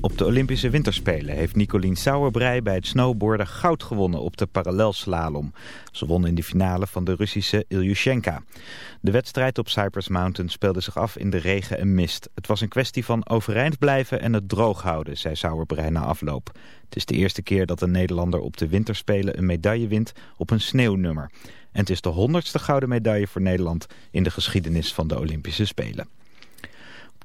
Op de Olympische Winterspelen heeft Nicolien Sauerbrei bij het snowboarden goud gewonnen op de parallelslalom. Ze won in de finale van de Russische Ilyushenka. De wedstrijd op Cypress Mountain speelde zich af in de regen en mist. Het was een kwestie van overeind blijven en het droog houden, zei Sauerbrei na afloop. Het is de eerste keer dat een Nederlander op de Winterspelen een medaille wint op een sneeuwnummer. En het is de honderdste gouden medaille voor Nederland in de geschiedenis van de Olympische Spelen.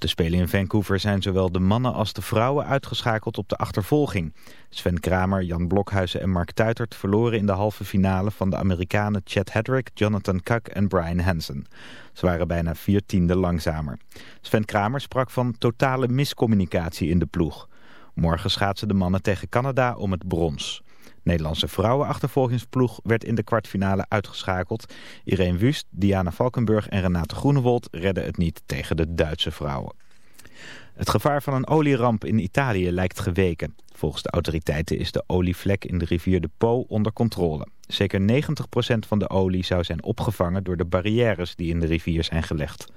De Spelen in Vancouver zijn zowel de mannen als de vrouwen uitgeschakeld op de achtervolging. Sven Kramer, Jan Blokhuizen en Mark Tuitert verloren in de halve finale van de Amerikanen Chad Hedrick, Jonathan Kuk en Brian Hansen. Ze waren bijna vier tiende langzamer. Sven Kramer sprak van totale miscommunicatie in de ploeg. Morgen schaatsen de mannen tegen Canada om het brons. Nederlandse vrouwenachtervolgingsploeg werd in de kwartfinale uitgeschakeld. Irene Wust, Diana Valkenburg en Renate Groenewold redden het niet tegen de Duitse vrouwen. Het gevaar van een olieramp in Italië lijkt geweken. Volgens de autoriteiten is de olievlek in de rivier de Po onder controle. Zeker 90% van de olie zou zijn opgevangen door de barrières die in de rivier zijn gelegd.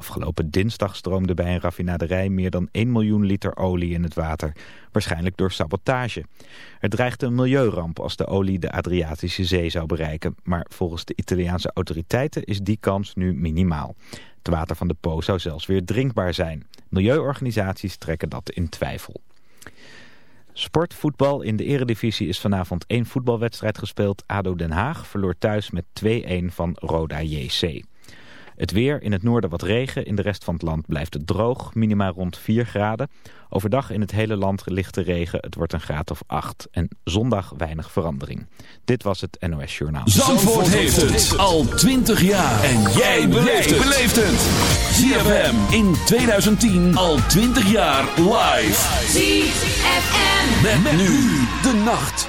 Afgelopen dinsdag stroomde bij een raffinaderij meer dan 1 miljoen liter olie in het water. Waarschijnlijk door sabotage. Er dreigde een milieuramp als de olie de Adriatische Zee zou bereiken. Maar volgens de Italiaanse autoriteiten is die kans nu minimaal. Het water van de Po zou zelfs weer drinkbaar zijn. Milieuorganisaties trekken dat in twijfel. Sportvoetbal in de eredivisie is vanavond één voetbalwedstrijd gespeeld. ADO Den Haag verloor thuis met 2-1 van Roda JC. Het weer, in het noorden wat regen, in de rest van het land blijft het droog, minima rond 4 graden. Overdag in het hele land lichte regen, het wordt een graad of 8. En zondag weinig verandering. Dit was het NOS Journaal. Zandvoort heeft het al 20 jaar. En jij beleeft het. ZFM in 2010 al 20 jaar live. ZFM. Met, met nu de nacht.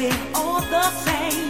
we're all the same.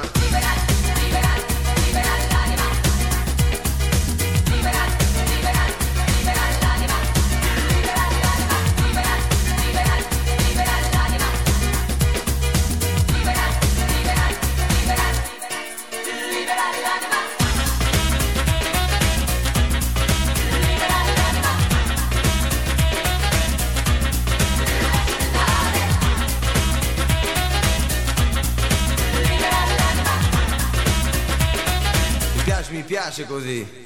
Così.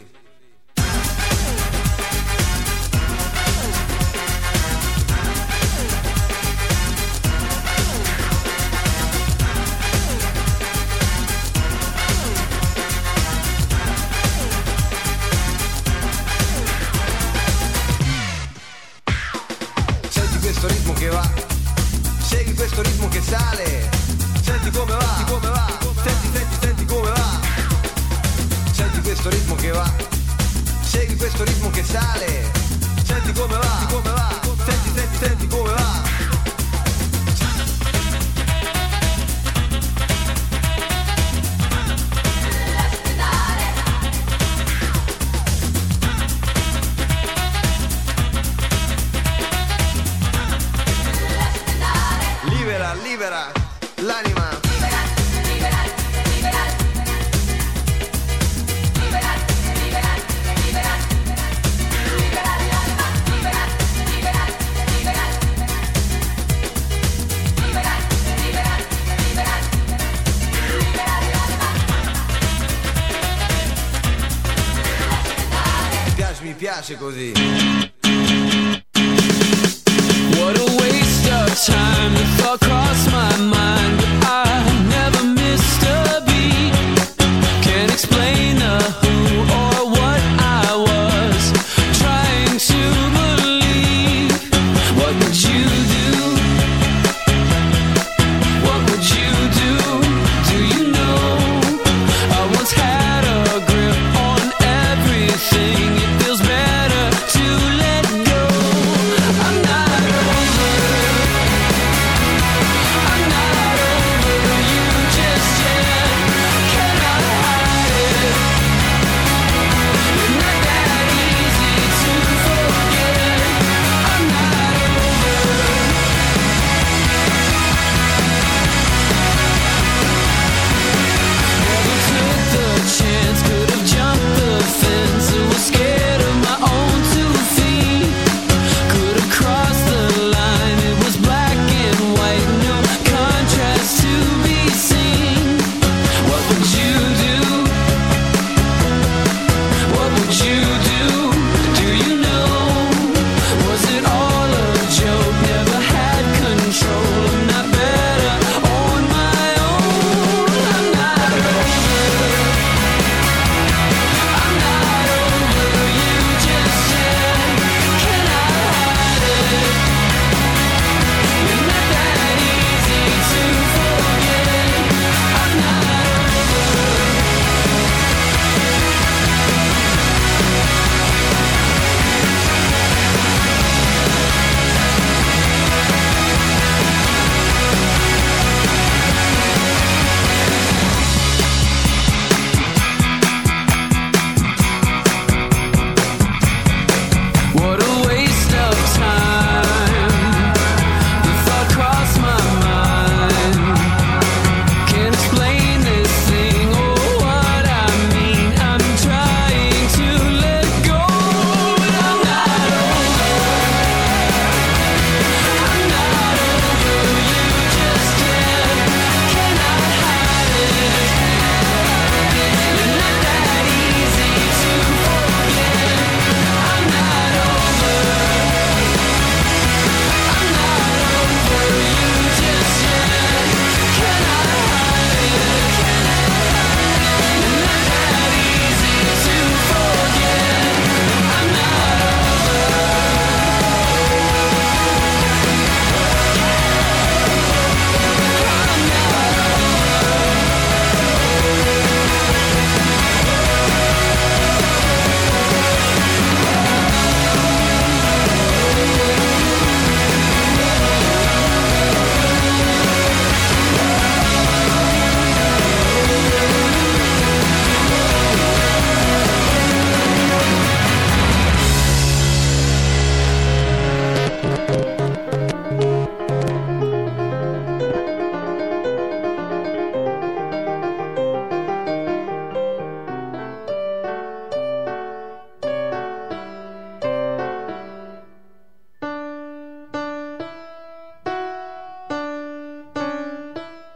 così.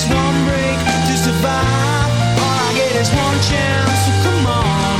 is one break to survive. All I get is one chance, so come on.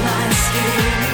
my skin.